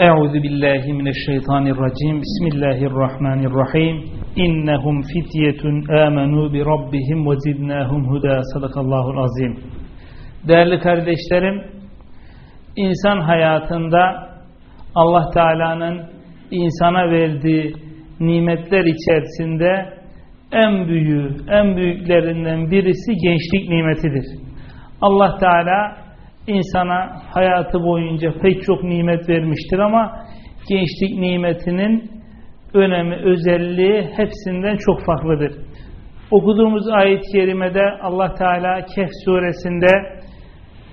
Euzu billahi mineşşeytanirracim. Bismillahirrahmanirrahim. İnnehum fityetun amenu bi rabbihim ve zidnahum huda. Sadakallahu azim. Değerli kardeşlerim, insan hayatında Allah Teala'nın insana verdiği nimetler içerisinde en büyüğü, en büyüklerinden birisi gençlik nimetidir. Allah Teala insana hayatı boyunca pek çok nimet vermiştir ama gençlik nimetinin önemi, özelliği hepsinden çok farklıdır. Okuduğumuz ayet-i kerimede Allah Teala Kehf suresinde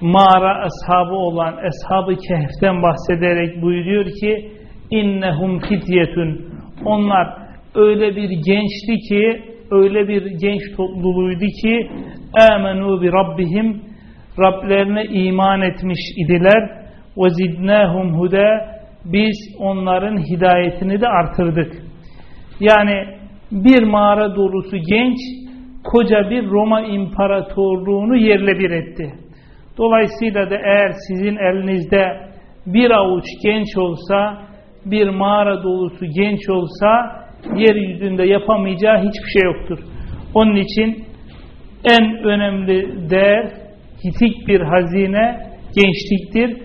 mağara ashabı olan Ashab-ı Kehf'ten bahsederek buyuruyor ki innehum fityetun onlar öyle bir gençti ki öyle bir genç topluluğuydu ki amenu bi rabbihim Rablerine iman etmiş idiler zidnahum huda biz onların hidayetini de artırdık. Yani bir mağara dolusu genç koca bir Roma imparatorluğunu yerle bir etti. Dolayısıyla da eğer sizin elinizde bir avuç genç olsa, bir mağara dolusu genç olsa yeryüzünde yapamayacağı hiçbir şey yoktur. Onun için en önemli değer hitik bir hazine gençliktir.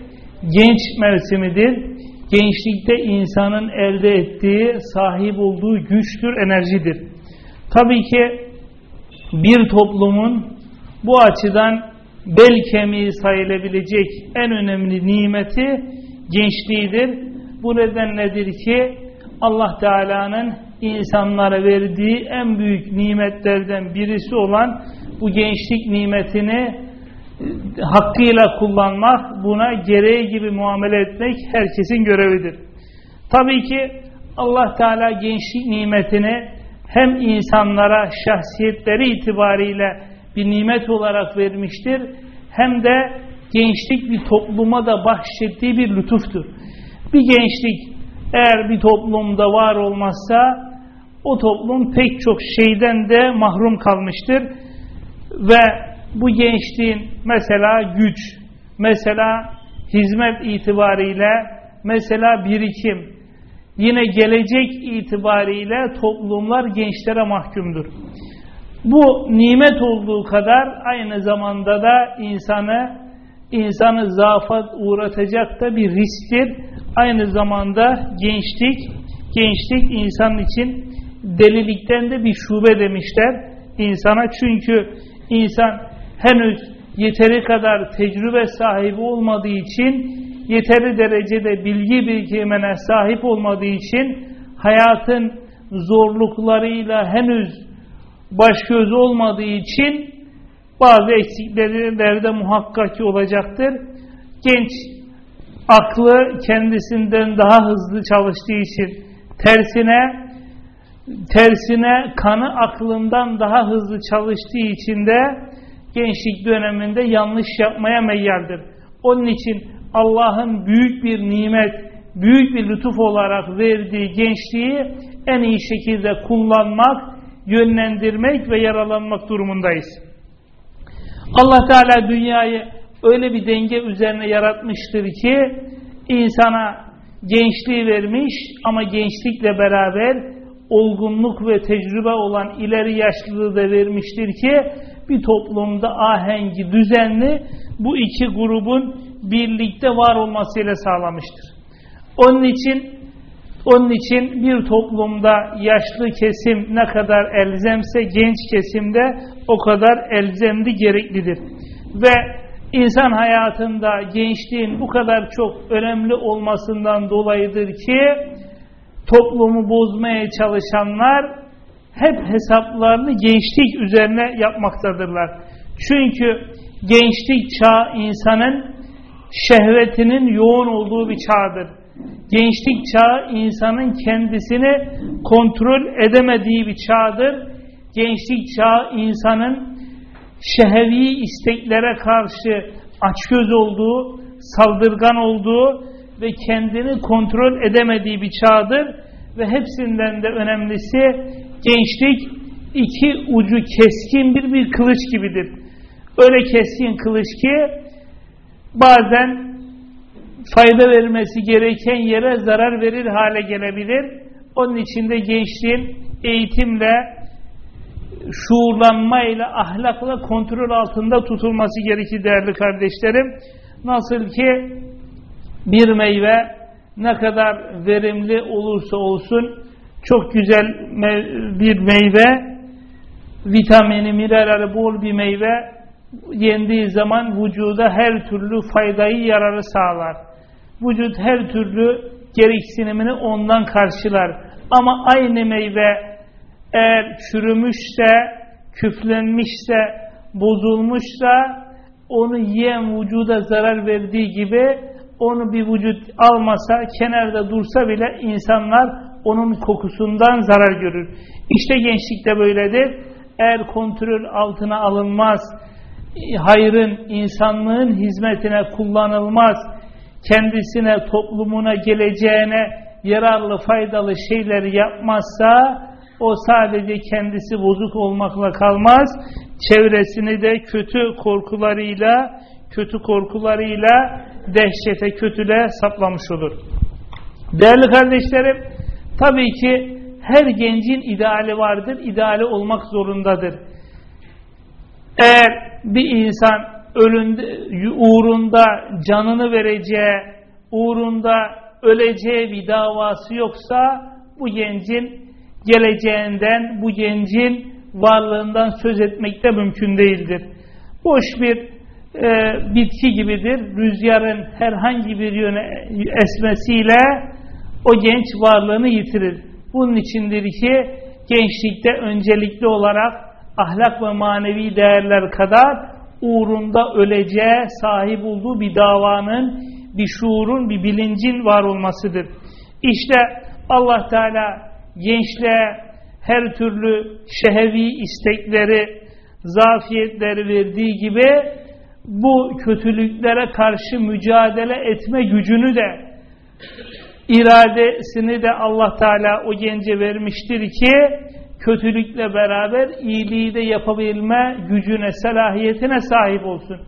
Genç mevsimidir. Gençlikte insanın elde ettiği, sahip olduğu güçtür, enerjidir. Tabii ki bir toplumun bu açıdan bel kemiği sayılabilecek en önemli nimeti gençliğidir. Bu nedenledir ki Allah Teala'nın insanlara verdiği en büyük nimetlerden birisi olan bu gençlik nimetini hakkıyla kullanmak, buna gereği gibi muamele etmek herkesin görevidir. Tabii ki Allah Teala gençlik nimetini hem insanlara şahsiyetleri itibariyle bir nimet olarak vermiştir, hem de gençlik bir topluma da bahşettiği bir lütuftur. Bir gençlik eğer bir toplumda var olmazsa o toplum pek çok şeyden de mahrum kalmıştır ve bu gençliğin mesela güç, mesela hizmet itibariyle, mesela birikim, yine gelecek itibariyle toplumlar gençlere mahkumdur. Bu nimet olduğu kadar aynı zamanda da insanı insanı zaafat uğratacak da bir risktir. Aynı zamanda gençlik, gençlik insan için delilikten de bir şube demişler insana. Çünkü insan henüz yeteri kadar tecrübe sahibi olmadığı için, yeteri derecede bilgi birikimine sahip olmadığı için hayatın zorluklarıyla henüz baş göz olmadığı için bazı eksikleri de muhakkak ki olacaktır. Genç aklı kendisinden daha hızlı çalıştığı için tersine tersine kanı aklından daha hızlı çalıştığı için de gençlik döneminde yanlış yapmaya meyyaldir. Onun için Allah'ın büyük bir nimet, büyük bir lütuf olarak verdiği gençliği en iyi şekilde kullanmak, yönlendirmek ve yaralanmak durumundayız. Allah Teala dünyayı öyle bir denge üzerine yaratmıştır ki insana gençliği vermiş ama gençlikle beraber olgunluk ve tecrübe olan ileri yaşlılığı da vermiştir ki bir toplumda ahengi, düzenli bu iki grubun birlikte var olmasıyla sağlamıştır. Onun için onun için bir toplumda yaşlı kesim ne kadar elzemse genç kesimde o kadar elzemli gereklidir. Ve insan hayatında gençliğin bu kadar çok önemli olmasından dolayıdır ki toplumu bozmaya çalışanlar hep hesaplarını gençlik üzerine yapmaktadırlar. Çünkü gençlik çağı insanın şehvetinin yoğun olduğu bir çağdır. Gençlik çağı insanın kendisini kontrol edemediği bir çağdır. Gençlik çağı insanın şehevi isteklere karşı açgöz olduğu, saldırgan olduğu ve kendini kontrol edemediği bir çağdır ve hepsinden de önemlisi gençlik iki ucu keskin bir bir kılıç gibidir. Öyle keskin kılıç ki bazen fayda vermesi gereken yere zarar verir hale gelebilir. Onun için de gençliğin eğitimle, şuurlanmayla, ahlakla kontrol altında tutulması gerekir değerli kardeşlerim. Nasıl ki bir meyve ne kadar verimli olursa olsun çok güzel bir meyve, vitamini, minerali bol bir meyve yendiği zaman vücuda her türlü faydayı, yararı sağlar. Vücut her türlü gereksinimini ondan karşılar. Ama aynı meyve eğer çürümüşse, küflenmişse, bozulmuşsa onu yiyen vücuda zarar verdiği gibi onu bir vücut almasa, kenarda dursa bile insanlar onun kokusundan zarar görür. İşte gençlikte böyledir. Eğer kontrol altına alınmaz, hayrın, insanlığın hizmetine kullanılmaz, kendisine, toplumuna, geleceğine yararlı, faydalı şeyler yapmazsa o sadece kendisi bozuk olmakla kalmaz, çevresini de kötü korkularıyla, kötü korkularıyla dehşete, kötüle saplamış olur. Değerli kardeşlerim, tabii ki her gencin ideali vardır, ideali olmak zorundadır. Eğer bir insan ölünde, uğrunda canını vereceği, uğrunda öleceği bir davası yoksa bu gencin geleceğinden, bu gencin varlığından söz etmek de mümkün değildir. Boş bir e, bitki gibidir. Rüzgarın herhangi bir yöne esmesiyle o genç varlığını yitirir. Bunun içindir ki gençlikte öncelikli olarak ahlak ve manevi değerler kadar uğrunda öleceğe sahip olduğu bir davanın, bir şuurun, bir bilincin var olmasıdır. İşte Allah Teala gençliğe her türlü şehevi istekleri, zafiyetleri verdiği gibi bu kötülüklere karşı mücadele etme gücünü de iradesini de Allah Teala o gence vermiştir ki kötülükle beraber iyiliği de yapabilme gücüne, selahiyetine sahip olsun.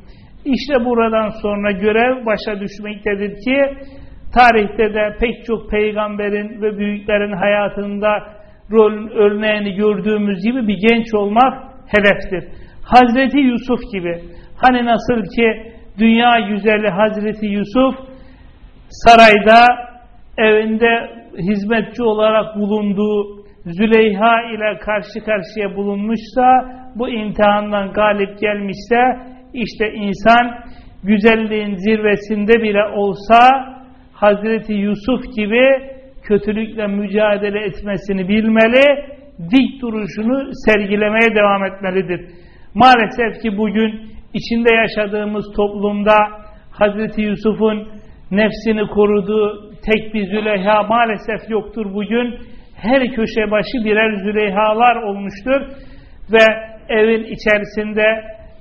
İşte buradan sonra görev başa düşmektedir ki tarihte de pek çok peygamberin ve büyüklerin hayatında rol örneğini gördüğümüz gibi bir genç olmak hedeftir. Hazreti Yusuf gibi hani nasıl ki dünya güzeli Hazreti Yusuf sarayda evinde hizmetçi olarak bulunduğu Züleyha ile karşı karşıya bulunmuşsa bu imtihandan galip gelmişse işte insan güzelliğin zirvesinde bile olsa Hazreti Yusuf gibi kötülükle mücadele etmesini bilmeli, dik duruşunu sergilemeye devam etmelidir. Maalesef ki bugün içinde yaşadığımız toplumda Hazreti Yusuf'un nefsini koruduğu tek bir Züleyha maalesef yoktur bugün. Her köşe başı birer Züleyhalar olmuştur ve evin içerisinde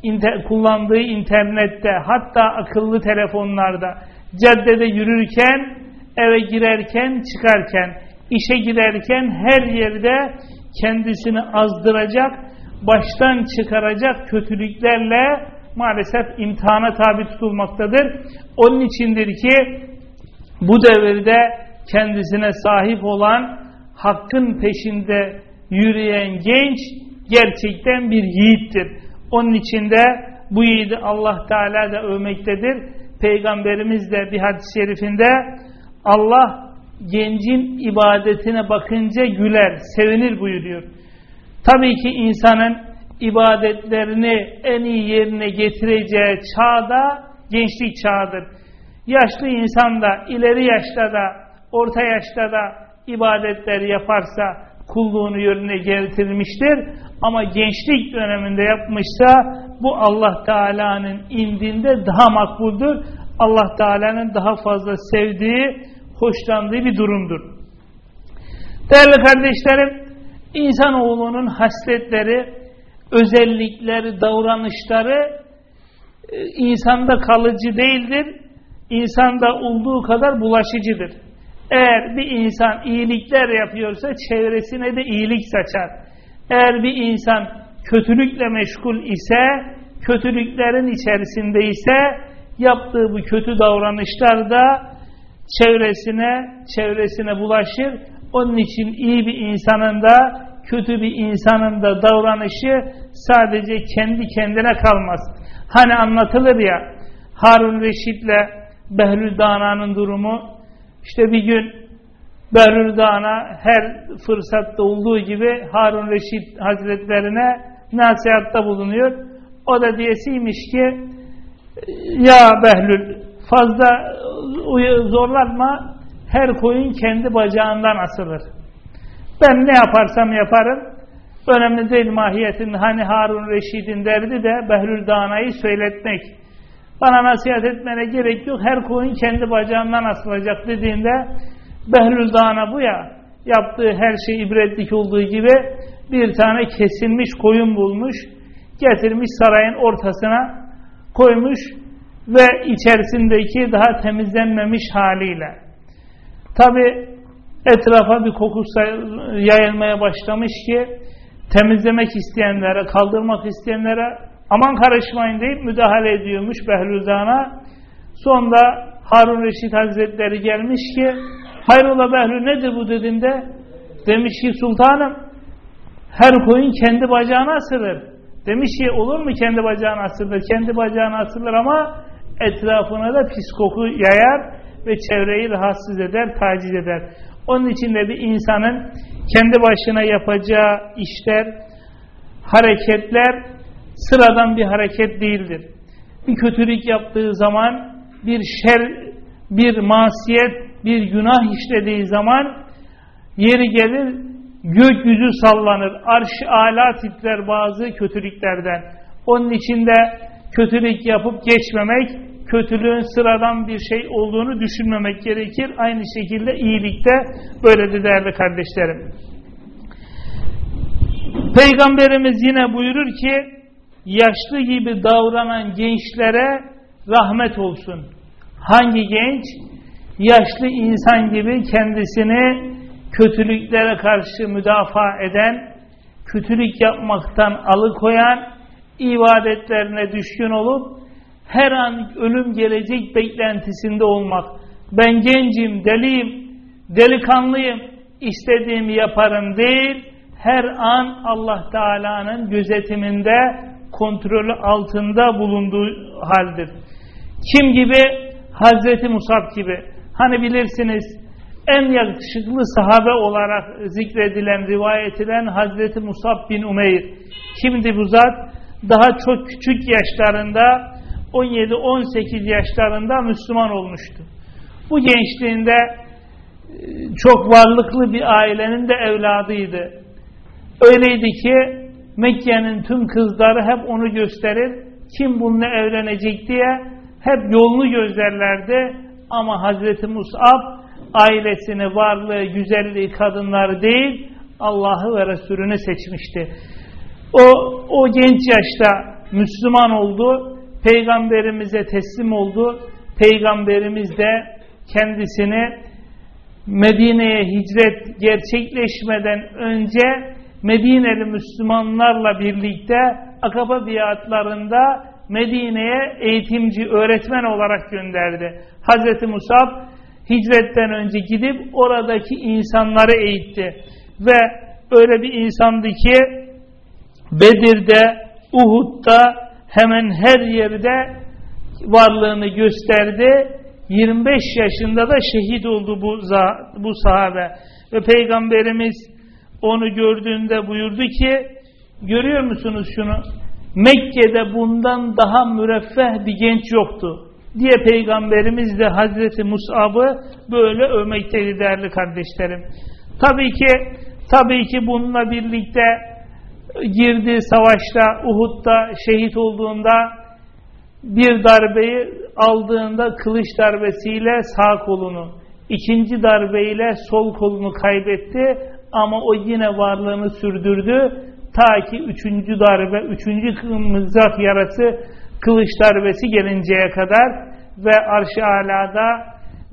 inter kullandığı internette hatta akıllı telefonlarda caddede yürürken eve girerken çıkarken işe giderken her yerde kendisini azdıracak baştan çıkaracak kötülüklerle maalesef imtihana tabi tutulmaktadır. Onun içindir ki bu devirde kendisine sahip olan hakkın peşinde yürüyen genç gerçekten bir yiğittir. Onun içinde bu yiğidi Allah Teala da övmektedir. Peygamberimiz de bir hadis-i şerifinde Allah gencin ibadetine bakınca güler, sevinir buyuruyor. Tabii ki insanın ibadetlerini en iyi yerine getireceği çağda gençlik çağıdır. Yaşlı insan da ileri yaşta da orta yaşta da ibadetler yaparsa kulluğunu yönüne getirmiştir. Ama gençlik döneminde yapmışsa bu Allah Teala'nın indinde daha makbuldür. Allah Teala'nın daha fazla sevdiği, hoşlandığı bir durumdur. Değerli kardeşlerim, insanoğlunun hasletleri, özellikleri, davranışları e, insanda kalıcı değildir. İnsanda olduğu kadar bulaşıcıdır. Eğer bir insan iyilikler yapıyorsa çevresine de iyilik saçar. Eğer bir insan kötülükle meşgul ise, kötülüklerin içerisinde ise yaptığı bu kötü davranışlar da çevresine, çevresine bulaşır. Onun için iyi bir insanın da kötü bir insanın da davranışı sadece kendi kendine kalmaz. Hani anlatılır ya Harun Reşit'le Behlül Dana'nın durumu işte bir gün Behlül Dana her fırsatta olduğu gibi Harun Reşit Hazretlerine nasihatta bulunuyor. O da diyesiymiş ki ya Behlül fazla zorlatma her koyun kendi bacağından asılır. Ben ne yaparsam yaparım önemli değil mahiyetin hani Harun Reşid'in derdi de Behlül Dana'yı söyletmek. Bana nasihat etmene gerek yok her koyun kendi bacağından asılacak dediğinde Behlül Dana bu ya yaptığı her şey ibretlik olduğu gibi bir tane kesilmiş koyun bulmuş getirmiş sarayın ortasına koymuş ve içerisindeki daha temizlenmemiş haliyle. Tabi etrafa bir koku yayılmaya başlamış ki temizlemek isteyenlere, kaldırmak isteyenlere aman karışmayın deyip müdahale ediyormuş Behlüldan'a. Sonra Harun Reşit Hazretleri gelmiş ki hayrola Behlül nedir bu dediğinde demiş ki sultanım her koyun kendi bacağına asılır. Demiş ki olur mu kendi bacağına asılır? Kendi bacağına asılır ama etrafına da pis koku yayar ve çevreyi rahatsız eder, taciz eder. Onun için de bir insanın kendi başına yapacağı işler, hareketler sıradan bir hareket değildir. Bir kötülük yaptığı zaman, bir şer, bir masiyet, bir günah işlediği zaman yeri gelir gökyüzü sallanır. Arş ala titrer bazı kötülüklerden. Onun için de kötülük yapıp geçmemek, kötülüğün sıradan bir şey olduğunu düşünmemek gerekir. Aynı şekilde iyilikte böyledir değerli kardeşlerim. Peygamberimiz yine buyurur ki yaşlı gibi davranan gençlere rahmet olsun. Hangi genç? Yaşlı insan gibi kendisini kötülüklere karşı müdafaa eden, kötülük yapmaktan alıkoyan, ibadetlerine düşkün olup her an ölüm gelecek beklentisinde olmak. Ben gencim, deliyim, delikanlıyım, istediğimi yaparım değil, her an Allah Teala'nın gözetiminde, kontrolü altında bulunduğu haldir. Kim gibi? Hazreti Musab gibi. Hani bilirsiniz en yakışıklı sahabe olarak zikredilen, rivayet edilen Hazreti Musab bin Umeyr. Kimdi bu zat? Daha çok küçük yaşlarında 17-18 yaşlarında Müslüman olmuştu. Bu gençliğinde e, çok varlıklı bir ailenin de evladıydı. Öyleydi ki Mekke'nin tüm kızları hep onu gösterir. Kim bununla evlenecek diye hep yolunu gözlerlerdi. Ama Hazreti Mus'ab ailesini, varlığı, güzelliği, kadınları değil Allah'ı ve Resulünü seçmişti. O, o genç yaşta Müslüman oldu Peygamberimize teslim oldu. Peygamberimiz de kendisini Medine'ye hicret gerçekleşmeden önce Medineli Müslümanlarla birlikte Akaba biatlarında Medine'ye eğitimci, öğretmen olarak gönderdi. Hz. Musab hicretten önce gidip oradaki insanları eğitti. Ve öyle bir insandı ki Bedir'de, Uhud'da, hemen her yerde varlığını gösterdi. 25 yaşında da şehit oldu bu, bu sahabe. Ve Peygamberimiz onu gördüğünde buyurdu ki, görüyor musunuz şunu? Mekke'de bundan daha müreffeh bir genç yoktu. Diye Peygamberimiz de Hazreti Mus'ab'ı böyle övmekteydi değerli kardeşlerim. Tabii ki, tabii ki bununla birlikte girdi savaşta Uhud'da şehit olduğunda bir darbeyi aldığında kılıç darbesiyle sağ kolunu ikinci darbeyle sol kolunu kaybetti ama o yine varlığını sürdürdü ta ki üçüncü darbe üçüncü mızrak yarası kılıç darbesi gelinceye kadar ve arş-ı alada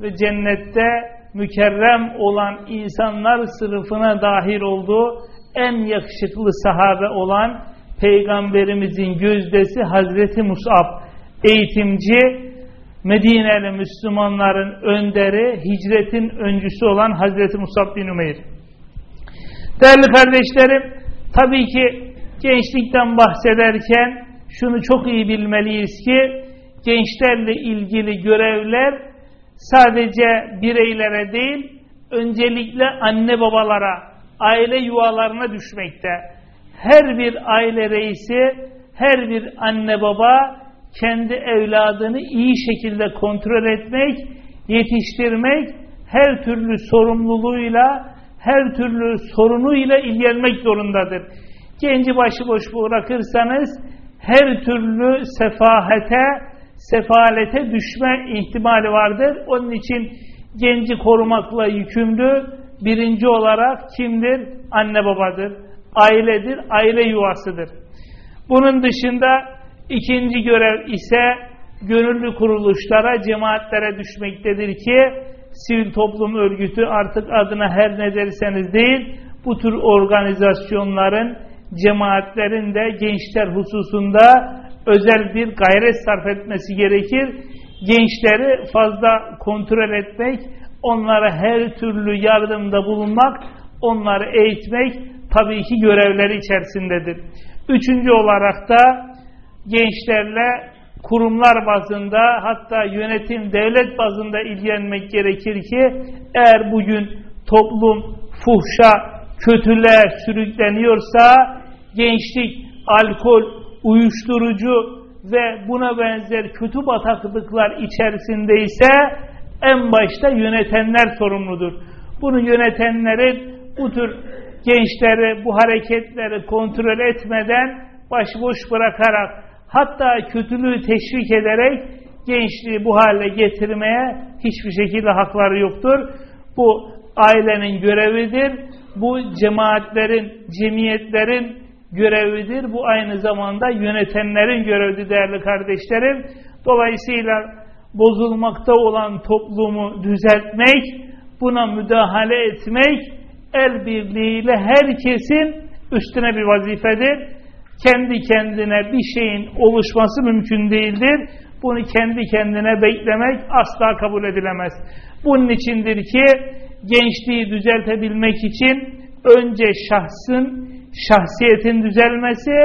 ve cennette mükerrem olan insanlar sınıfına dahil oldu en yakışıklı sahabe olan Peygamberimizin gözdesi Hazreti Musab eğitimci Medineli Müslümanların önderi, hicretin öncüsü olan Hazreti Musab bin Umeyr. Değerli kardeşlerim, tabii ki gençlikten bahsederken şunu çok iyi bilmeliyiz ki gençlerle ilgili görevler sadece bireylere değil, öncelikle anne babalara, aile yuvalarına düşmekte. Her bir aile reisi, her bir anne baba kendi evladını iyi şekilde kontrol etmek, yetiştirmek, her türlü sorumluluğuyla, her türlü sorunuyla ilgilenmek zorundadır. Genci başıboş bırakırsanız her türlü sefahete, sefalete düşme ihtimali vardır. Onun için genci korumakla yükümlü birinci olarak kimdir? Anne babadır, ailedir, aile yuvasıdır. Bunun dışında ikinci görev ise gönüllü kuruluşlara, cemaatlere düşmektedir ki sivil toplum örgütü artık adına her ne derseniz değil, bu tür organizasyonların, cemaatlerin de gençler hususunda özel bir gayret sarf etmesi gerekir. Gençleri fazla kontrol etmek, onlara her türlü yardımda bulunmak, onları eğitmek tabii ki görevleri içerisindedir. Üçüncü olarak da gençlerle kurumlar bazında hatta yönetim devlet bazında ilgilenmek gerekir ki eğer bugün toplum fuhşa, kötülüğe sürükleniyorsa gençlik, alkol, uyuşturucu ve buna benzer kötü bataklıklar içerisindeyse en başta yönetenler sorumludur. Bunu yönetenlerin bu tür gençleri, bu hareketleri kontrol etmeden başıboş bırakarak hatta kötülüğü teşvik ederek gençliği bu hale getirmeye hiçbir şekilde hakları yoktur. Bu ailenin görevidir. Bu cemaatlerin, cemiyetlerin görevidir. Bu aynı zamanda yönetenlerin görevidir değerli kardeşlerim. Dolayısıyla bozulmakta olan toplumu düzeltmek, buna müdahale etmek el birliğiyle herkesin üstüne bir vazifedir. Kendi kendine bir şeyin oluşması mümkün değildir. Bunu kendi kendine beklemek asla kabul edilemez. Bunun içindir ki gençliği düzeltebilmek için önce şahsın, şahsiyetin düzelmesi,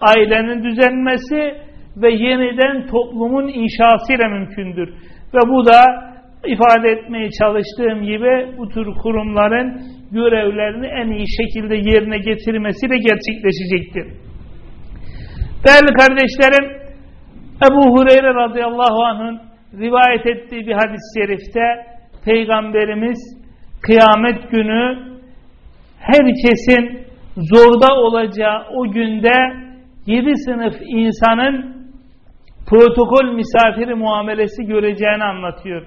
ailenin düzelmesi ve yeniden toplumun inşasıyla mümkündür. Ve bu da ifade etmeye çalıştığım gibi bu tür kurumların görevlerini en iyi şekilde yerine getirmesiyle gerçekleşecektir. Değerli kardeşlerim, Ebu Hureyre radıyallahu anh'ın rivayet ettiği bir hadis-i şerifte Peygamberimiz kıyamet günü herkesin zorda olacağı o günde yedi sınıf insanın protokol misafiri muamelesi göreceğini anlatıyor.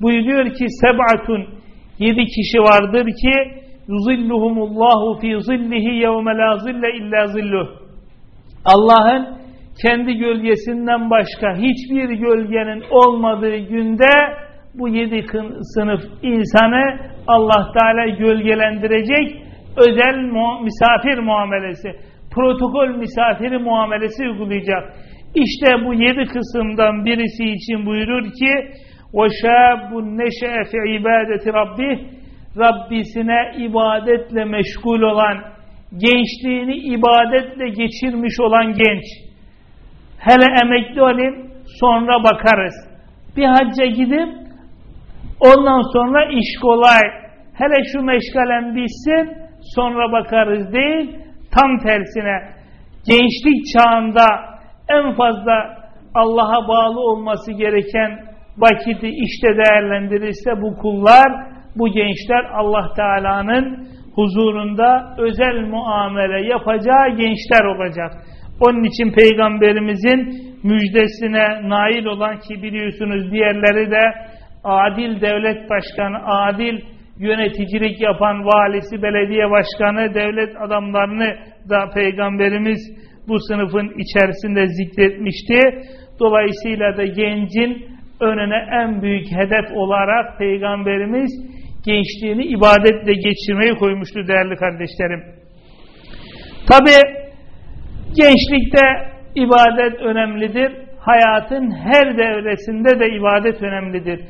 Buyuruyor ki seb'atun yedi kişi vardır ki yuzilluhumullahu fi zillihi yevme la zille illa zilluh. Allah'ın kendi gölgesinden başka hiçbir gölgenin olmadığı günde bu yedi sınıf insanı Allah Teala gölgelendirecek özel mu misafir muamelesi, protokol misafiri muamelesi uygulayacak. İşte bu yedi kısımdan birisi için buyurur ki وَشَابٌ نَشَأَ فِي عِبَادَةِ رَبِّهِ Rabbisine ibadetle meşgul olan, gençliğini ibadetle geçirmiş olan genç. Hele emekli olayım, sonra bakarız. Bir hacca gidip, ondan sonra iş kolay. Hele şu meşgalen bitsin, sonra bakarız değil, tam tersine gençlik çağında en fazla Allah'a bağlı olması gereken vakiti işte değerlendirirse bu kullar, bu gençler Allah Teala'nın huzurunda özel muamele yapacağı gençler olacak. Onun için Peygamberimizin müjdesine nail olan ki biliyorsunuz diğerleri de adil devlet başkanı, adil yöneticilik yapan valisi, belediye başkanı, devlet adamlarını da Peygamberimiz bu sınıfın içerisinde zikretmişti. Dolayısıyla da gencin önüne en büyük hedef olarak Peygamberimiz gençliğini ibadetle geçirmeyi koymuştu değerli kardeşlerim. Tabi gençlikte ibadet önemlidir. hayatın her devresinde de ibadet önemlidir.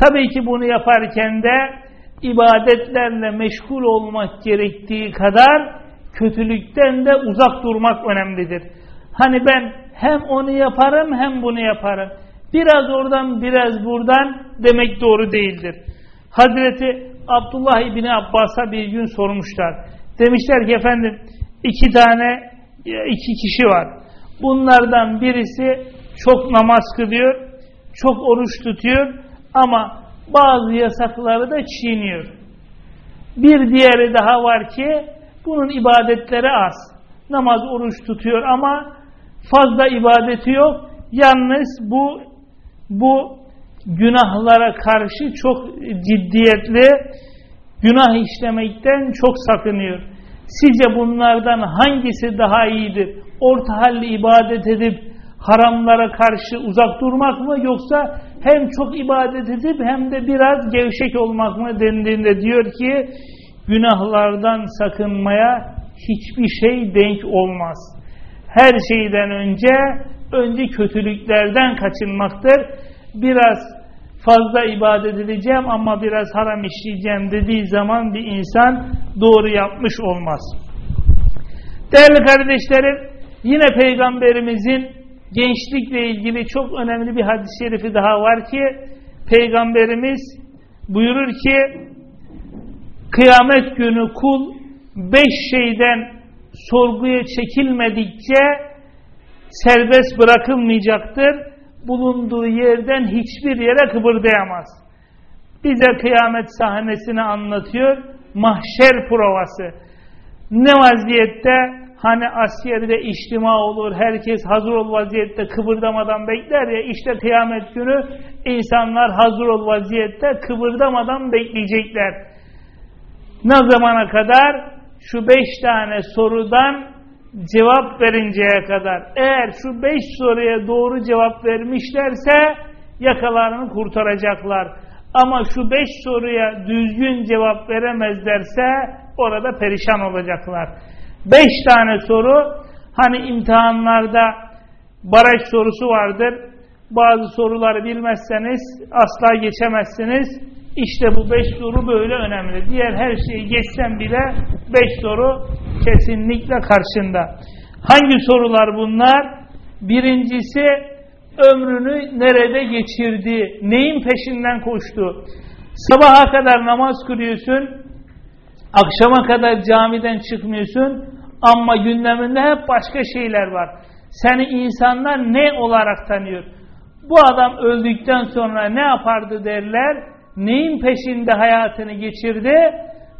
Tabii ki bunu yaparken de ibadetlerle meşgul olmak gerektiği kadar kötülükten de uzak durmak önemlidir. Hani ben hem onu yaparım hem bunu yaparım. Biraz oradan biraz buradan demek doğru değildir. Hazreti Abdullah İbni Abbas'a bir gün sormuşlar. Demişler ki efendim iki tane iki kişi var. Bunlardan birisi çok namaz kılıyor, çok oruç tutuyor ama bazı yasakları da çiğniyor. Bir diğeri daha var ki bunun ibadetleri az. Namaz, oruç tutuyor ama fazla ibadeti yok. Yalnız bu bu günahlara karşı çok ciddiyetli günah işlemekten çok sakınıyor. Sizce bunlardan hangisi daha iyidir? Orta halli ibadet edip haramlara karşı uzak durmak mı yoksa hem çok ibadet edip hem de biraz gevşek olmak mı dendiğinde diyor ki günahlardan sakınmaya hiçbir şey denk olmaz. Her şeyden önce önce kötülüklerden kaçınmaktır. Biraz fazla ibadet edeceğim ama biraz haram işleyeceğim dediği zaman bir insan doğru yapmış olmaz. Değerli kardeşlerim yine peygamberimizin gençlikle ilgili çok önemli bir hadis-i şerifi daha var ki peygamberimiz buyurur ki kıyamet günü kul beş şeyden sorguya çekilmedikçe serbest bırakılmayacaktır. Bulunduğu yerden hiçbir yere kıpırdayamaz. Bize kıyamet sahnesini anlatıyor. Mahşer provası. Ne vaziyette? Hani askerde içtima olur, herkes hazır ol vaziyette kıpırdamadan bekler ya, işte kıyamet günü insanlar hazır ol vaziyette kıpırdamadan bekleyecekler. Ne zamana kadar? Şu beş tane sorudan cevap verinceye kadar. Eğer şu beş soruya doğru cevap vermişlerse yakalarını kurtaracaklar. Ama şu beş soruya düzgün cevap veremezlerse orada perişan olacaklar. Beş tane soru hani imtihanlarda baraj sorusu vardır. Bazı soruları bilmezseniz asla geçemezsiniz. İşte bu beş soru böyle önemli. Diğer her şeyi geçsen bile beş soru kesinlikle karşında. Hangi sorular bunlar? Birincisi ömrünü nerede geçirdi? Neyin peşinden koştu? Sabaha kadar namaz kılıyorsun, akşama kadar camiden çıkmıyorsun ama gündeminde hep başka şeyler var. Seni insanlar ne olarak tanıyor? Bu adam öldükten sonra ne yapardı derler? Neyin peşinde hayatını geçirdi?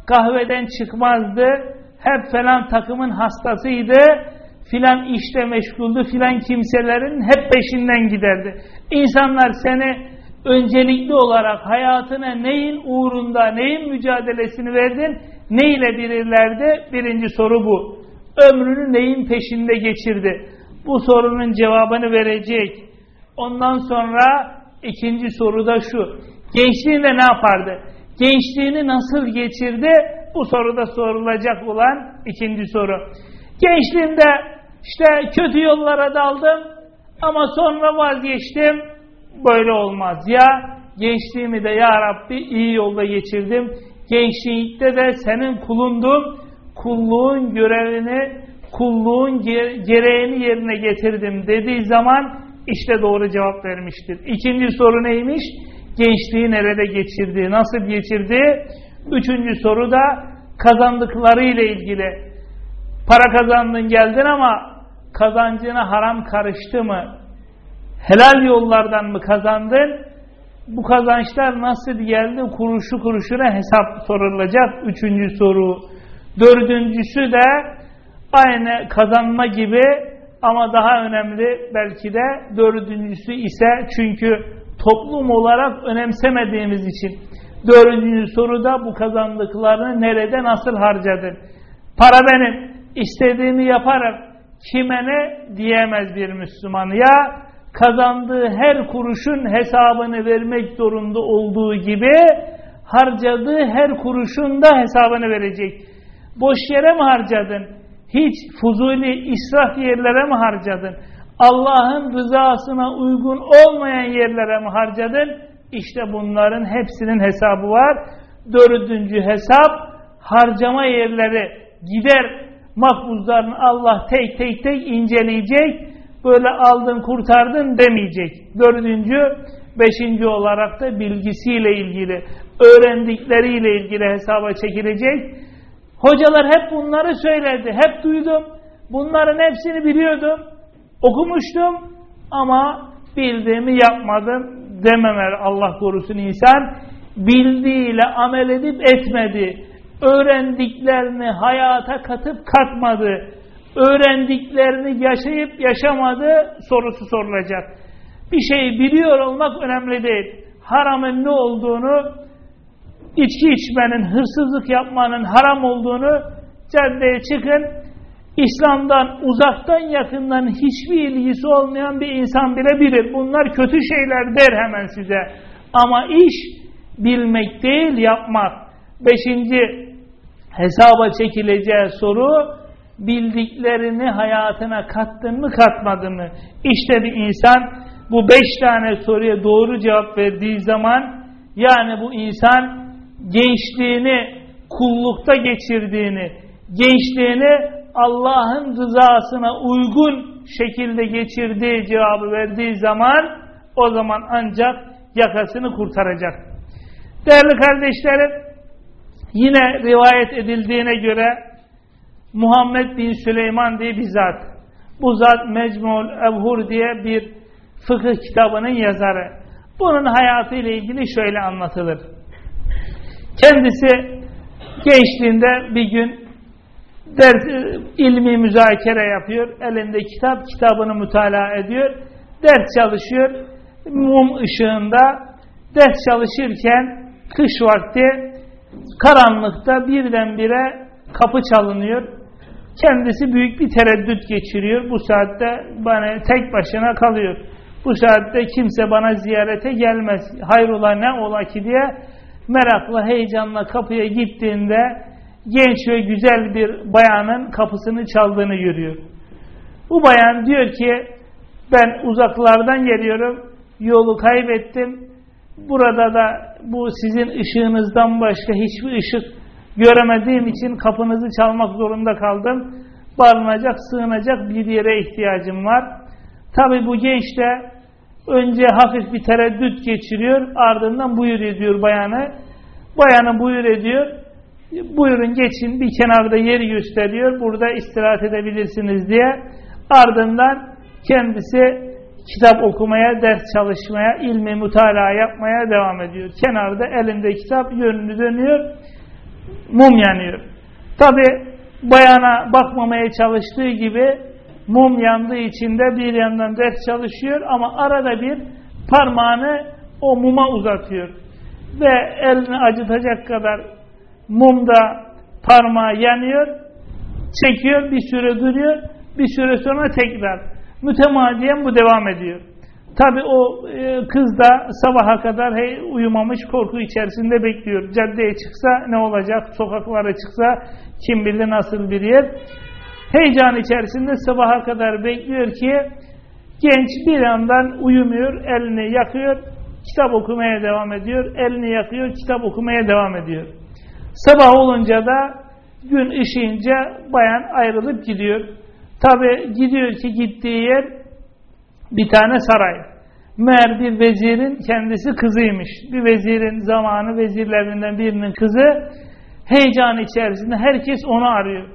Kahveden çıkmazdı. Hep falan takımın hastasıydı. Filan işte meşguldü. Filan kimselerin hep peşinden giderdi. İnsanlar seni öncelikli olarak hayatına neyin uğrunda, neyin mücadelesini verdin, ne ile bilirlerdi? Birinci soru bu. Ömrünü neyin peşinde geçirdi? Bu sorunun cevabını verecek. Ondan sonra ikinci soru da şu. Gençliğinde ne yapardı? Gençliğini nasıl geçirdi? Bu soruda sorulacak olan ikinci soru. Gençliğimde işte kötü yollara daldım ama sonra vazgeçtim. Böyle olmaz. Ya gençliğimi de ya Rabbi iyi yolda geçirdim. Gençlikte de senin kulundum. Kulluğun görevini, kulluğun gereğini yerine getirdim dediği zaman işte doğru cevap vermiştir. İkinci soru neymiş? Gençliği nerede geçirdi, nasıl geçirdi? Üçüncü soru da kazandıkları ile ilgili. Para kazandın geldin ama kazancına haram karıştı mı? Helal yollardan mı kazandın? Bu kazançlar nasıl geldi? Kuruşu kuruşuna hesap sorulacak. Üçüncü soru. Dördüncüsü de aynı kazanma gibi ama daha önemli belki de dördüncüsü ise çünkü toplum olarak önemsemediğimiz için. Dördüncü soruda bu kazandıklarını nerede nasıl harcadın? Para benim, istediğimi yaparım. Kime ne diyemez bir Müslüman. Ya kazandığı her kuruşun hesabını vermek zorunda olduğu gibi harcadığı her kuruşun da hesabını verecek. Boş yere mi harcadın? Hiç fuzuli israf yerlere mi harcadın? Allah'ın rızasına uygun olmayan yerlere mi harcadın? İşte bunların hepsinin hesabı var. Dördüncü hesap harcama yerleri gider makbuzlarını Allah tek tek tek inceleyecek. Böyle aldın kurtardın demeyecek. Dördüncü, beşinci olarak da bilgisiyle ilgili, öğrendikleriyle ilgili hesaba çekilecek. Hocalar hep bunları söyledi. Hep duydum. Bunların hepsini biliyordum. Okumuştum ama bildiğimi yapmadım dememeli Allah korusun insan. Bildiğiyle amel edip etmedi. Öğrendiklerini hayata katıp katmadı. Öğrendiklerini yaşayıp yaşamadı sorusu sorulacak. Bir şeyi biliyor olmak önemli değil. Haramın ne olduğunu, içki içmenin, hırsızlık yapmanın haram olduğunu caddeye çıkın. İslam'dan uzaktan yakından hiçbir ilgisi olmayan bir insan bile bilir. Bunlar kötü şeyler der hemen size. Ama iş bilmek değil yapmak. Beşinci hesaba çekileceği soru bildiklerini hayatına kattın mı katmadın mı? İşte bir insan bu beş tane soruya doğru cevap verdiği zaman yani bu insan gençliğini kullukta geçirdiğini, gençliğini Allah'ın rızasına uygun şekilde geçirdiği cevabı verdiği zaman o zaman ancak yakasını kurtaracak. Değerli kardeşlerim yine rivayet edildiğine göre Muhammed bin Süleyman diye bir zat. Bu zat Mecmul Evhur diye bir fıkıh kitabının yazarı. Bunun hayatı ile ilgili şöyle anlatılır. Kendisi gençliğinde bir gün ders, ilmi müzakere yapıyor. Elinde kitap, kitabını mütalaa ediyor. Ders çalışıyor. Mum ışığında ders çalışırken kış vakti karanlıkta birdenbire kapı çalınıyor. Kendisi büyük bir tereddüt geçiriyor. Bu saatte bana tek başına kalıyor. Bu saatte kimse bana ziyarete gelmez. Hayrola ne ola ki diye merakla, heyecanla kapıya gittiğinde genç ve güzel bir bayanın kapısını çaldığını görüyor. Bu bayan diyor ki ben uzaklardan geliyorum, yolu kaybettim. Burada da bu sizin ışığınızdan başka hiçbir ışık göremediğim için kapınızı çalmak zorunda kaldım. Barınacak, sığınacak bir yere ihtiyacım var. Tabi bu genç de önce hafif bir tereddüt geçiriyor, ardından buyur ediyor bayanı. Bayanı buyur ediyor. Buyurun geçin bir kenarda yeri gösteriyor. Burada istirahat edebilirsiniz diye. Ardından kendisi kitap okumaya, ders çalışmaya, ilmi mutalaa yapmaya devam ediyor. Kenarda elinde kitap yönünü dönüyor. Mum yanıyor. Tabi bayana bakmamaya çalıştığı gibi mum yandığı içinde bir yandan ders çalışıyor ama arada bir parmağını o muma uzatıyor. Ve elini acıtacak kadar mumda parmağı yanıyor, çekiyor, bir süre duruyor, bir süre sonra tekrar. Mütemadiyen bu devam ediyor. Tabi o e, kız da sabaha kadar hey, uyumamış korku içerisinde bekliyor. Caddeye çıksa ne olacak, sokaklara çıksa kim bilir nasıl bir yer. Heyecan içerisinde sabaha kadar bekliyor ki genç bir yandan uyumuyor, elini yakıyor, kitap okumaya devam ediyor, elini yakıyor, kitap okumaya devam ediyor. Sabah olunca da gün ışıyınca bayan ayrılıp gidiyor. Tabi gidiyor ki gittiği yer bir tane saray. Meğer bir vezirin kendisi kızıymış. Bir vezirin zamanı vezirlerinden birinin kızı heyecan içerisinde herkes onu arıyor.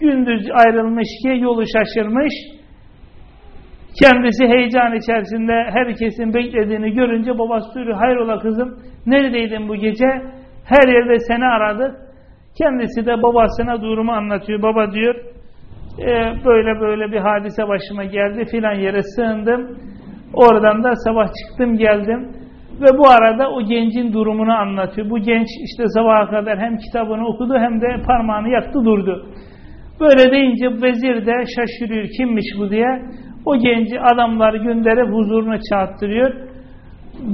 Gündüz ayrılmış ki yolu şaşırmış. Kendisi heyecan içerisinde herkesin beklediğini görünce babası diyor hayrola kızım neredeydin bu gece? Her yerde seni aradık. Kendisi de babasına durumu anlatıyor. Baba diyor e, böyle böyle bir hadise başıma geldi filan yere sığındım. Oradan da sabah çıktım geldim. Ve bu arada o gencin durumunu anlatıyor. Bu genç işte sabaha kadar hem kitabını okudu hem de parmağını yaktı durdu. Böyle deyince vezir de şaşırıyor kimmiş bu diye. O genci adamlar gönderip huzuruna çağırttırıyor.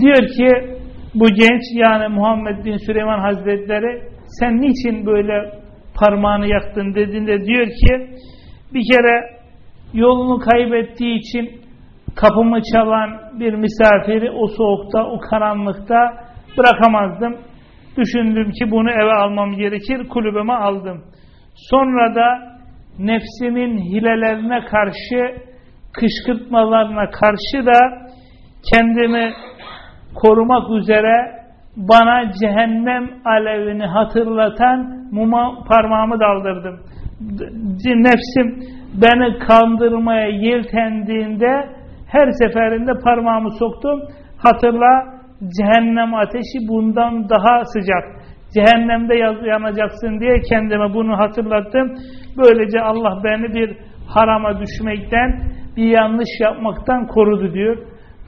Diyor ki bu genç yani Muhammed bin Süleyman Hazretleri sen niçin böyle parmağını yaktın dediğinde diyor ki bir kere yolunu kaybettiği için kapımı çalan bir misafiri o soğukta, o karanlıkta bırakamazdım. Düşündüm ki bunu eve almam gerekir, kulübeme aldım. Sonra da nefsimin hilelerine karşı, kışkırtmalarına karşı da kendimi korumak üzere bana cehennem alevini hatırlatan muma parmağımı daldırdım. Nefsim beni kandırmaya yeltendiğinde her seferinde parmağımı soktum. Hatırla cehennem ateşi bundan daha sıcak. Cehennemde yanacaksın diye kendime bunu hatırlattım. Böylece Allah beni bir harama düşmekten, bir yanlış yapmaktan korudu diyor.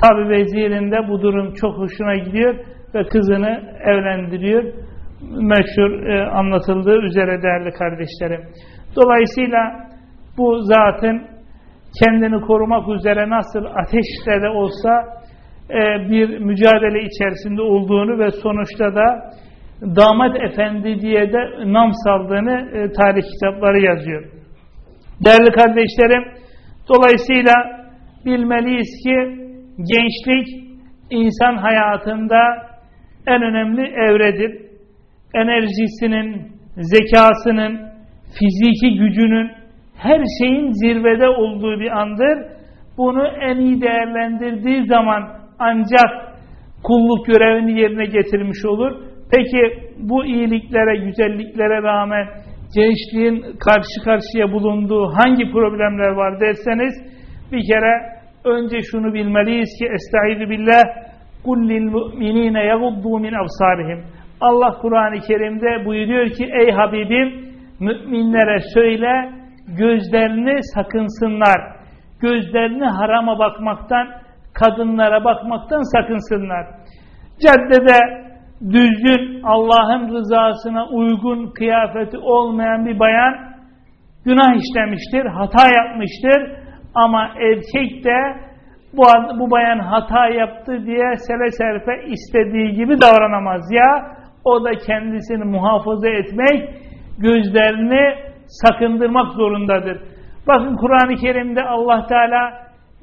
Tabi vezirinde bu durum çok hoşuna gidiyor ve kızını evlendiriyor. Meşhur e, anlatıldığı üzere değerli kardeşlerim. Dolayısıyla bu zatın kendini korumak üzere nasıl ateşte de olsa e, bir mücadele içerisinde olduğunu ve sonuçta da damat efendi diye de nam saldığını e, tarih kitapları yazıyor. Değerli kardeşlerim, dolayısıyla bilmeliyiz ki gençlik insan hayatında en önemli evredir. Enerjisinin, zekasının, fiziki gücünün her şeyin zirvede olduğu bir andır. Bunu en iyi değerlendirdiği zaman ancak kulluk görevini yerine getirmiş olur. Peki bu iyiliklere, güzelliklere rağmen gençliğin karşı karşıya bulunduğu hangi problemler var derseniz bir kere önce şunu bilmeliyiz ki Estaizu billah kullil mu'minine yaguddu min absarihim Allah Kur'an-ı Kerim'de buyuruyor ki ey Habibim müminlere söyle gözlerini sakınsınlar. Gözlerini harama bakmaktan, kadınlara bakmaktan sakınsınlar. Caddede düzgün Allah'ın rızasına uygun kıyafeti olmayan bir bayan günah işlemiştir, hata yapmıştır ama erkek de bu, bu bayan hata yaptı diye sele serfe istediği gibi davranamaz ya o da kendisini muhafaza etmek gözlerini sakındırmak zorundadır. Bakın Kur'an-ı Kerim'de Allah Teala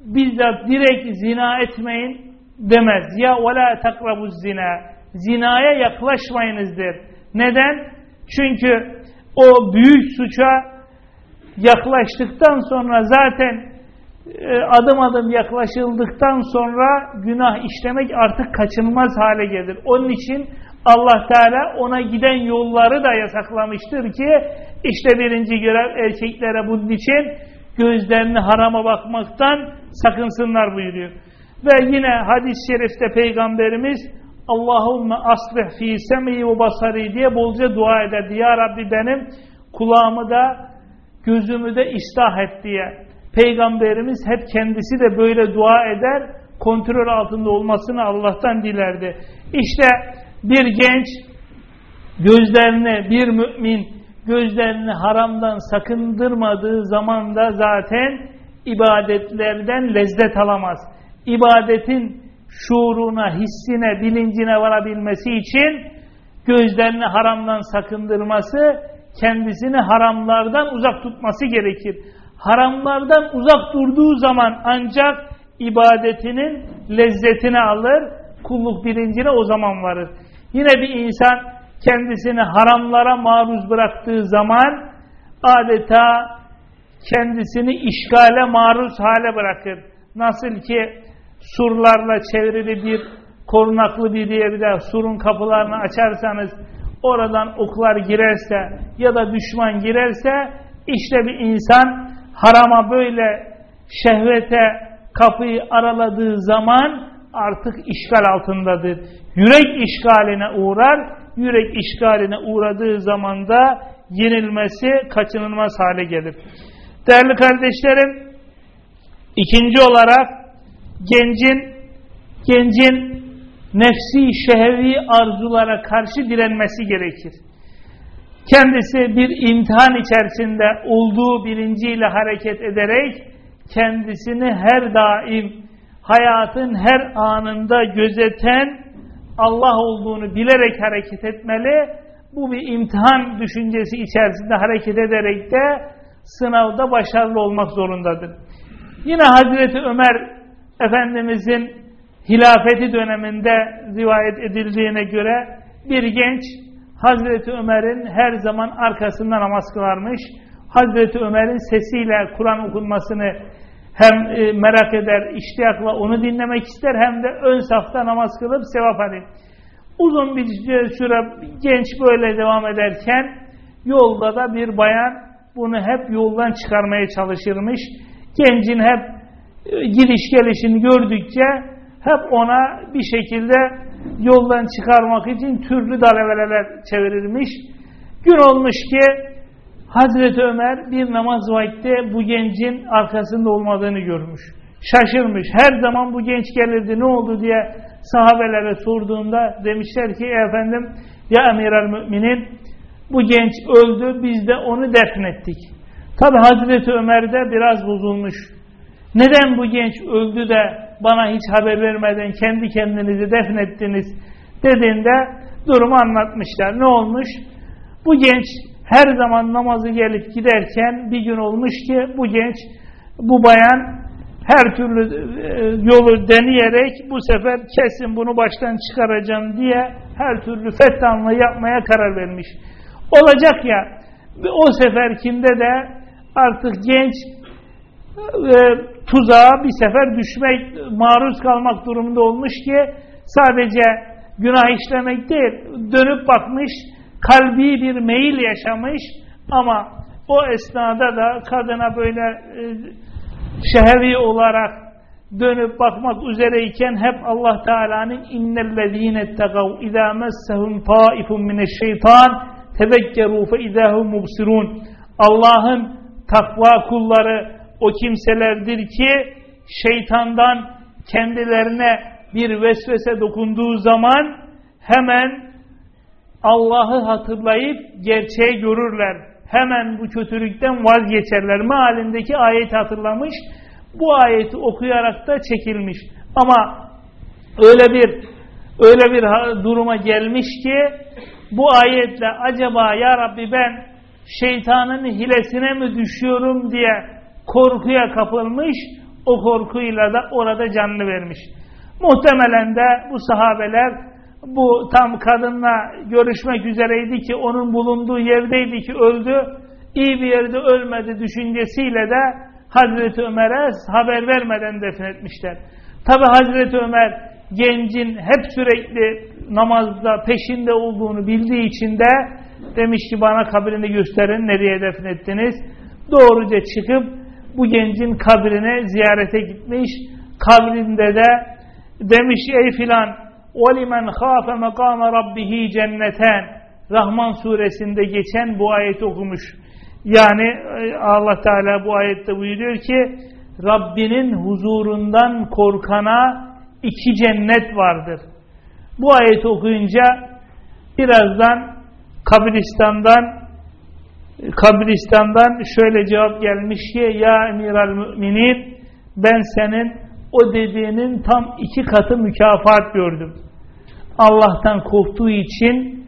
bizzat direkt zina etmeyin demez. Ya ve la takrabuz zina zinaya yaklaşmayınızdır. Neden? Çünkü o büyük suça yaklaştıktan sonra zaten adım adım yaklaşıldıktan sonra günah işlemek artık kaçınılmaz hale gelir. Onun için Allah Teala ona giden yolları da yasaklamıştır ki işte birinci görev erkeklere bunun için gözlerini harama bakmaktan sakınsınlar buyuruyor. Ve yine hadis-i şerifte Peygamberimiz Allahümme aslih fi sem'i ve basari diye bolca dua ederdi. Ya Rabbi benim kulağımı da gözümü de istah et diye. Peygamberimiz hep kendisi de böyle dua eder, kontrol altında olmasını Allah'tan dilerdi. İşte bir genç gözlerini, bir mümin gözlerini haramdan sakındırmadığı zaman da zaten ibadetlerden lezzet alamaz. İbadetin şuuruna, hissine, bilincine varabilmesi için gözlerini haramdan sakındırması, kendisini haramlardan uzak tutması gerekir. Haramlardan uzak durduğu zaman ancak ibadetinin lezzetini alır, kulluk bilincine o zaman varır. Yine bir insan kendisini haramlara maruz bıraktığı zaman adeta kendisini işgale maruz hale bırakır. Nasıl ki surlarla çevrili bir korunaklı bir yerde surun kapılarını açarsanız oradan oklar girerse ya da düşman girerse işte bir insan harama böyle şehvete kapıyı araladığı zaman artık işgal altındadır. Yürek işgaline uğrar, yürek işgaline uğradığı zaman da yenilmesi kaçınılmaz hale gelir. Değerli kardeşlerim, ikinci olarak gencin gencin nefsi şehvi arzulara karşı direnmesi gerekir. Kendisi bir imtihan içerisinde olduğu bilinciyle hareket ederek kendisini her daim hayatın her anında gözeten Allah olduğunu bilerek hareket etmeli. Bu bir imtihan düşüncesi içerisinde hareket ederek de sınavda başarılı olmak zorundadır. Yine Hazreti Ömer Efendimizin hilafeti döneminde rivayet edildiğine göre bir genç Hazreti Ömer'in her zaman arkasında namaz kılarmış. Hazreti Ömer'in sesiyle Kur'an okunmasını hem e, merak eder, iştiyakla onu dinlemek ister hem de ön safta namaz kılıp sevap alır. Uzun bir süre genç böyle devam ederken yolda da bir bayan bunu hep yoldan çıkarmaya çalışırmış. Gencin hep e, gidiş gelişini gördükçe hep ona bir şekilde yoldan çıkarmak için türlü dalavereler çevirilmiş. Gün olmuş ki Hazreti Ömer bir namaz vakti bu gencin arkasında olmadığını görmüş. Şaşırmış. Her zaman bu genç gelirdi ne oldu diye sahabelere sorduğunda demişler ki efendim ya emir el müminin bu genç öldü biz de onu defnettik. Tabi Hazreti Ömer de biraz bozulmuş. Neden bu genç öldü de bana hiç haber vermeden kendi kendinizi defnettiniz dediğinde durumu anlatmışlar. Ne olmuş? Bu genç her zaman namazı gelip giderken bir gün olmuş ki bu genç, bu bayan her türlü e, yolu deneyerek bu sefer kesin bunu baştan çıkaracağım diye her türlü fettanlığı yapmaya karar vermiş. Olacak ya o seferkinde de artık genç e, tuzağa bir sefer düşmek, maruz kalmak durumunda olmuş ki sadece günah işlemek değil, dönüp bakmış, kalbi bir meyil yaşamış ama o esnada da kadına böyle e, şehvi olarak dönüp bakmak üzereyken hep Allah Teala'nın innellezine tegav izâ messehum taifun mineşşeytan tebekkeru fe izâhum mubsirun Allah'ın takva kulları o kimselerdir ki şeytandan kendilerine bir vesvese dokunduğu zaman hemen Allah'ı hatırlayıp gerçeği görürler. Hemen bu kötülükten vazgeçerler. Mealindeki ayeti hatırlamış. Bu ayeti okuyarak da çekilmiş. Ama öyle bir öyle bir duruma gelmiş ki bu ayetle acaba ya Rabbi ben şeytanın hilesine mi düşüyorum diye korkuya kapılmış. O korkuyla da orada canını vermiş. Muhtemelen de bu sahabeler bu tam kadınla görüşmek üzereydi ki onun bulunduğu yerdeydi ki öldü. İyi bir yerde ölmedi düşüncesiyle de Hazreti Ömer'e haber vermeden defnetmişler. Tabi Hazreti Ömer gencin hep sürekli namazda peşinde olduğunu bildiği için de demiş ki bana kabrini gösterin nereye defnettiniz. Doğruca çıkıp bu gencin kabrine ziyarete gitmiş. Kabrinde de demiş ey filan وَلِمَنْ خَافَ مَقَامَ رَبِّهِ cenneten Rahman suresinde geçen bu ayeti okumuş. Yani e, Allah Teala bu ayette buyuruyor ki Rabbinin huzurundan korkana iki cennet vardır. Bu ayeti okuyunca birazdan kabristandan kabristandan şöyle cevap gelmiş ki ya emiral müminin ben senin o dediğinin tam iki katı mükafat gördüm. Allah'tan korktuğu için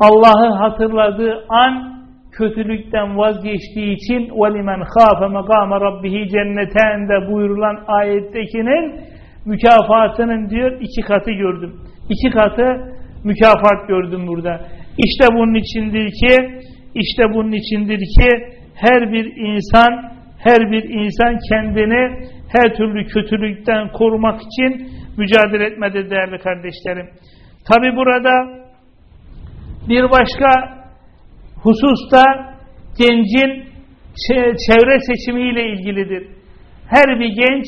Allah'ı hatırladığı an kötülükten vazgeçtiği için وَلِمَنْ خَافَ مَقَامَ رَبِّهِ cenneten buyurulan ayettekinin mükafatının diyor iki katı gördüm. İki katı mükafat gördüm burada. İşte bunun içindir ki işte bunun içindir ki her bir insan her bir insan kendini her türlü kötülükten korumak için mücadele etmedi değerli kardeşlerim. Tabi burada bir başka hususta gencin çevre seçimiyle ilgilidir. Her bir genç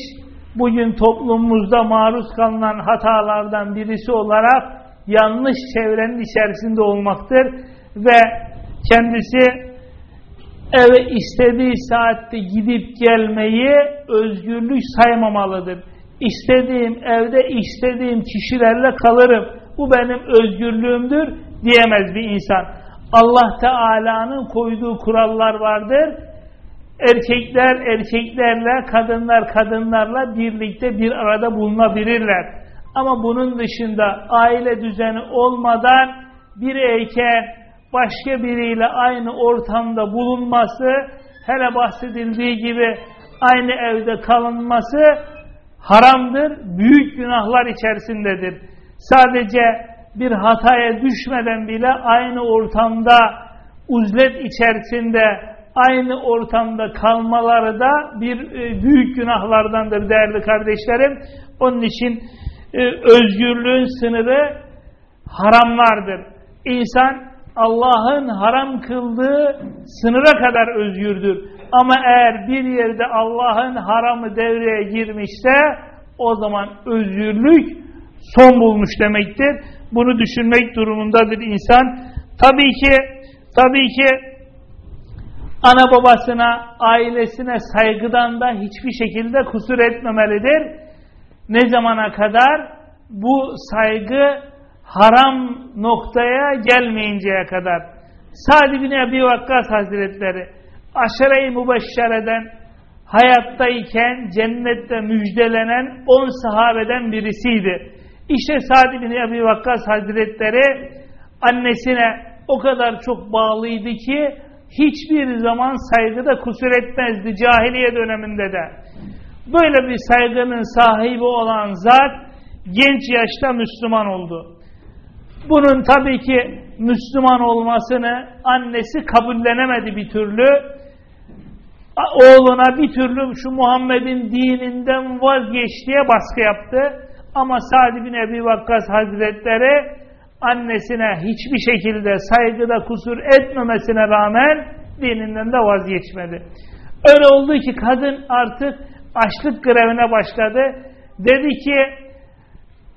bugün toplumumuzda maruz kalınan hatalardan birisi olarak yanlış çevrenin içerisinde olmaktır ve kendisi eve istediği saatte gidip gelmeyi özgürlük saymamalıdır. İstediğim evde istediğim kişilerle kalırım. Bu benim özgürlüğümdür diyemez bir insan. Allah Teala'nın koyduğu kurallar vardır. Erkekler erkeklerle, kadınlar kadınlarla birlikte bir arada bulunabilirler. Ama bunun dışında aile düzeni olmadan bir erkeğin başka biriyle aynı ortamda bulunması hele bahsedildiği gibi aynı evde kalınması haramdır, büyük günahlar içerisindedir. Sadece bir hataya düşmeden bile aynı ortamda uzlet içerisinde aynı ortamda kalmaları da bir e, büyük günahlardandır değerli kardeşlerim. Onun için e, özgürlüğün sınırı haramlardır. İnsan Allah'ın haram kıldığı sınıra kadar özgürdür. Ama eğer bir yerde Allah'ın haramı devreye girmişse o zaman özgürlük son bulmuş demektir. Bunu düşünmek durumundadır insan. Tabii ki tabii ki ana babasına, ailesine saygıdan da hiçbir şekilde kusur etmemelidir. Ne zamana kadar bu saygı haram noktaya gelmeyinceye kadar. Sa'd bin Ebi Vakkas Hazretleri aşere-i mübeşşereden hayattayken cennette müjdelenen on sahabeden birisiydi. İşte Sa'd bin Ebi Vakkas Hazretleri annesine o kadar çok bağlıydı ki hiçbir zaman saygıda kusur etmezdi cahiliye döneminde de. Böyle bir saygının sahibi olan zat genç yaşta Müslüman oldu. Bunun tabii ki Müslüman olmasını annesi kabullenemedi bir türlü. Oğluna bir türlü şu Muhammed'in dininden vazgeçtiğe baskı yaptı. Ama Sa'd bin Ebi Vakkas Hazretleri annesine hiçbir şekilde saygıda kusur etmemesine rağmen dininden de vazgeçmedi. Öyle oldu ki kadın artık açlık grevine başladı. Dedi ki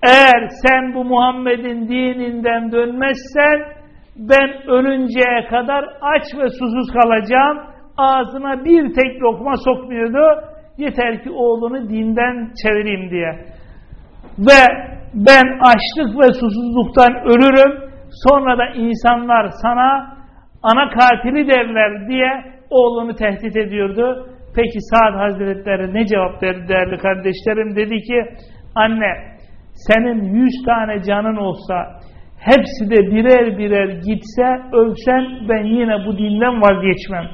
eğer sen bu Muhammed'in dininden dönmezsen ben ölünceye kadar aç ve susuz kalacağım. Ağzına bir tek lokma sokmuyordu. Yeter ki oğlunu dinden çevireyim diye. Ve ben açlık ve susuzluktan ölürüm. Sonra da insanlar sana ana katili derler diye oğlunu tehdit ediyordu. Peki Sa'd Hazretleri ne cevap verdi değerli kardeşlerim? Dedi ki anne senin yüz tane canın olsa hepsi de birer birer gitse ölsen ben yine bu dinden vazgeçmem.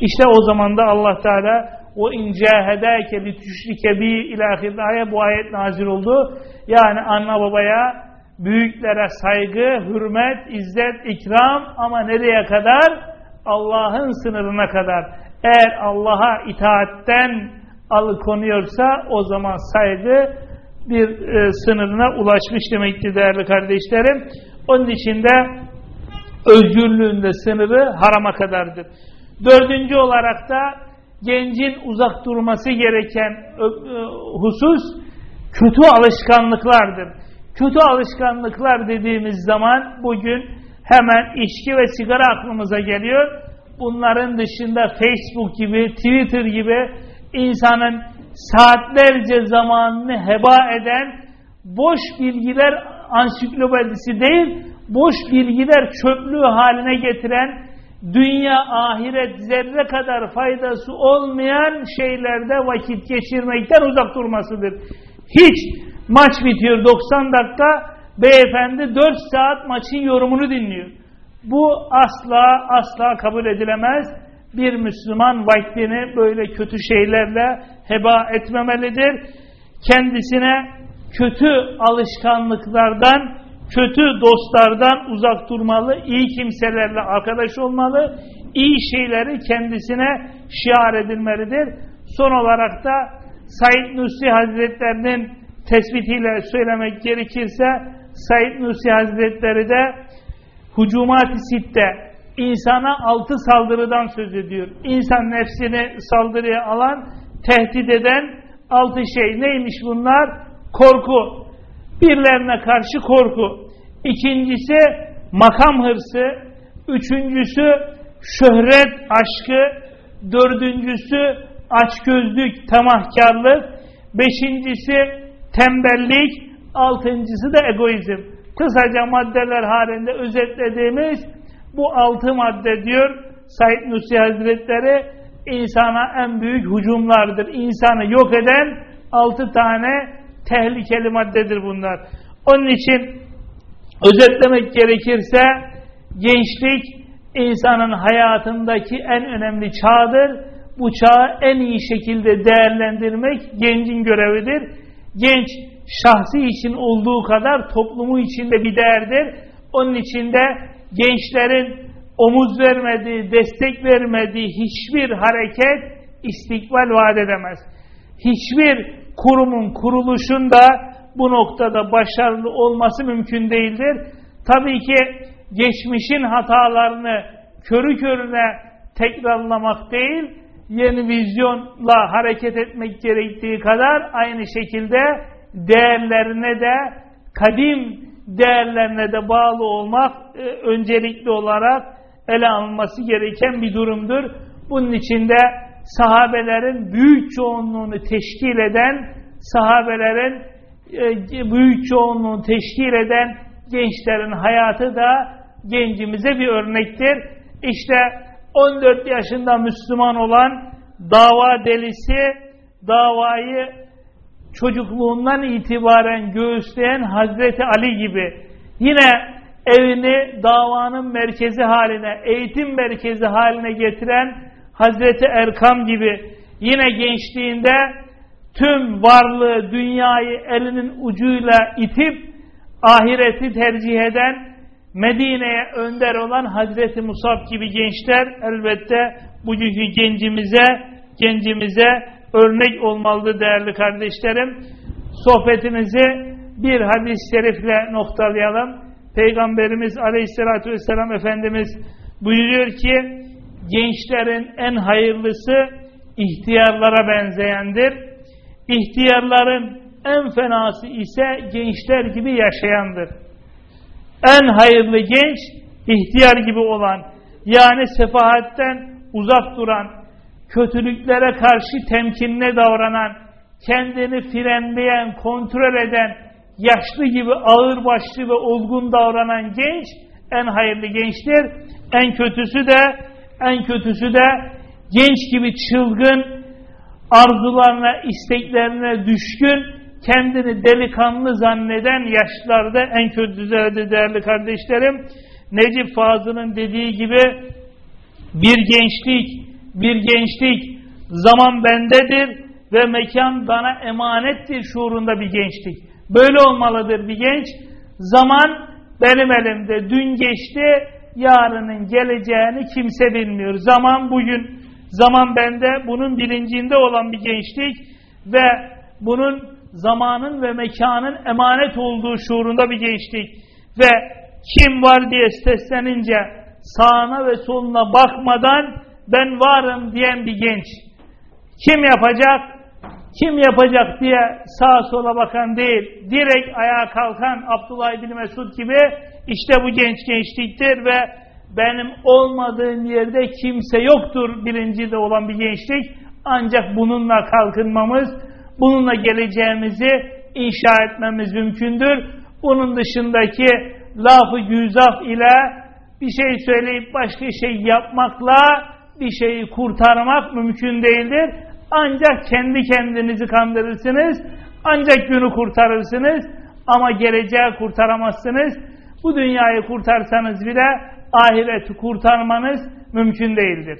İşte o zaman da Allah Teala o incahedâke li tüşrike bi ilâhir bu ayet nazil oldu. Yani anne babaya büyüklere saygı, hürmet, izzet, ikram ama nereye kadar? Allah'ın sınırına kadar. Eğer Allah'a itaatten alıkonuyorsa o zaman saygı bir e, sınırına ulaşmış demektir değerli kardeşlerim. Onun için de özgürlüğünde sınırı harama kadardır. Dördüncü olarak da gencin uzak durması gereken e, husus kötü alışkanlıklardır. Kötü alışkanlıklar dediğimiz zaman bugün hemen içki ve sigara aklımıza geliyor. Bunların dışında Facebook gibi, Twitter gibi insanın saatlerce zamanını heba eden boş bilgiler ansiklopedisi değil, boş bilgiler çöplüğü haline getiren, dünya, ahiret, zerre kadar faydası olmayan şeylerde vakit geçirmekten uzak durmasıdır. Hiç maç bitiyor 90 dakika, beyefendi 4 saat maçın yorumunu dinliyor. Bu asla asla kabul edilemez. Bir Müslüman vaktini böyle kötü şeylerle heba etmemelidir. Kendisine kötü alışkanlıklardan, kötü dostlardan uzak durmalı, iyi kimselerle arkadaş olmalı, iyi şeyleri kendisine şiar edilmelidir. Son olarak da Said Nursi Hazretlerinin tespitiyle söylemek gerekirse Said Nursi Hazretleri de Hucumat-ı Sitte insana altı saldırıdan söz ediyor. İnsan nefsini saldırıya alan, tehdit eden altı şey neymiş bunlar? Korku. Birlerine karşı korku. İkincisi makam hırsı. Üçüncüsü şöhret aşkı. Dördüncüsü açgözlük, tamahkarlık. Beşincisi tembellik. Altıncısı da egoizm. Kısaca maddeler halinde özetlediğimiz bu altı madde diyor Said Nursi Hazretleri insana en büyük hücumlardır. İnsanı yok eden altı tane tehlikeli maddedir bunlar. Onun için özetlemek gerekirse gençlik insanın hayatındaki en önemli çağdır. bu çağı en iyi şekilde değerlendirmek gencin görevidir. Genç şahsi için olduğu kadar toplumu içinde bir değerdir. Onun içinde gençlerin omuz vermediği, destek vermediği hiçbir hareket istikbal vaat edemez. Hiçbir kurumun kuruluşunda bu noktada başarılı olması mümkün değildir. Tabii ki geçmişin hatalarını körü körüne tekrarlamak değil, yeni vizyonla hareket etmek gerektiği kadar aynı şekilde değerlerine de kadim değerlerine de bağlı olmak e, öncelikli olarak ele alınması gereken bir durumdur. Bunun içinde sahabelerin büyük çoğunluğunu teşkil eden sahabelerin e, büyük çoğunluğunu teşkil eden gençlerin hayatı da gencimize bir örnektir. İşte 14 yaşında Müslüman olan dava delisi davayı çocukluğundan itibaren göğüsleyen Hazreti Ali gibi yine evini davanın merkezi haline, eğitim merkezi haline getiren Hazreti Erkam gibi yine gençliğinde tüm varlığı, dünyayı elinin ucuyla itip ahireti tercih eden Medine'ye önder olan Hazreti Musab gibi gençler elbette bugünkü gencimize gencimize örnek olmalı değerli kardeşlerim. Sohbetimizi bir hadis-i şerifle noktalayalım. Peygamberimiz aleyhissalatü vesselam Efendimiz buyuruyor ki gençlerin en hayırlısı ihtiyarlara benzeyendir. İhtiyarların en fenası ise gençler gibi yaşayandır. En hayırlı genç ihtiyar gibi olan yani sefahatten uzak duran, kötülüklere karşı temkinli davranan, kendini frenleyen, kontrol eden, yaşlı gibi ağır başlı ve olgun davranan genç en hayırlı gençtir. En kötüsü de en kötüsü de genç gibi çılgın, arzularına, isteklerine düşkün, kendini delikanlı zanneden yaşlarda en kötüsüdür değerli kardeşlerim. Necip Fazıl'ın dediği gibi bir gençlik, bir gençlik zaman bendedir ve mekan bana emanettir şuurunda bir gençlik. Böyle olmalıdır bir genç. Zaman benim elimde. Dün geçti, yarının geleceğini kimse bilmiyor. Zaman bugün, zaman bende, bunun bilincinde olan bir gençlik ve bunun zamanın ve mekanın emanet olduğu şuurunda bir gençlik ve kim var diye seslenince sağına ve soluna bakmadan ben varım diyen bir genç. Kim yapacak? Kim yapacak diye sağa sola bakan değil, direkt ayağa kalkan Abdullah bin Mesud gibi işte bu genç gençliktir ve benim olmadığım yerde kimse yoktur birincide olan bir gençlik. Ancak bununla kalkınmamız, bununla geleceğimizi inşa etmemiz mümkündür. Bunun dışındaki lafı güzaf ile bir şey söyleyip başka şey yapmakla bir şeyi kurtarmak mümkün değildir. Ancak kendi kendinizi kandırırsınız, ancak günü kurtarırsınız ama geleceği kurtaramazsınız. Bu dünyayı kurtarsanız bile ahireti kurtarmanız mümkün değildir.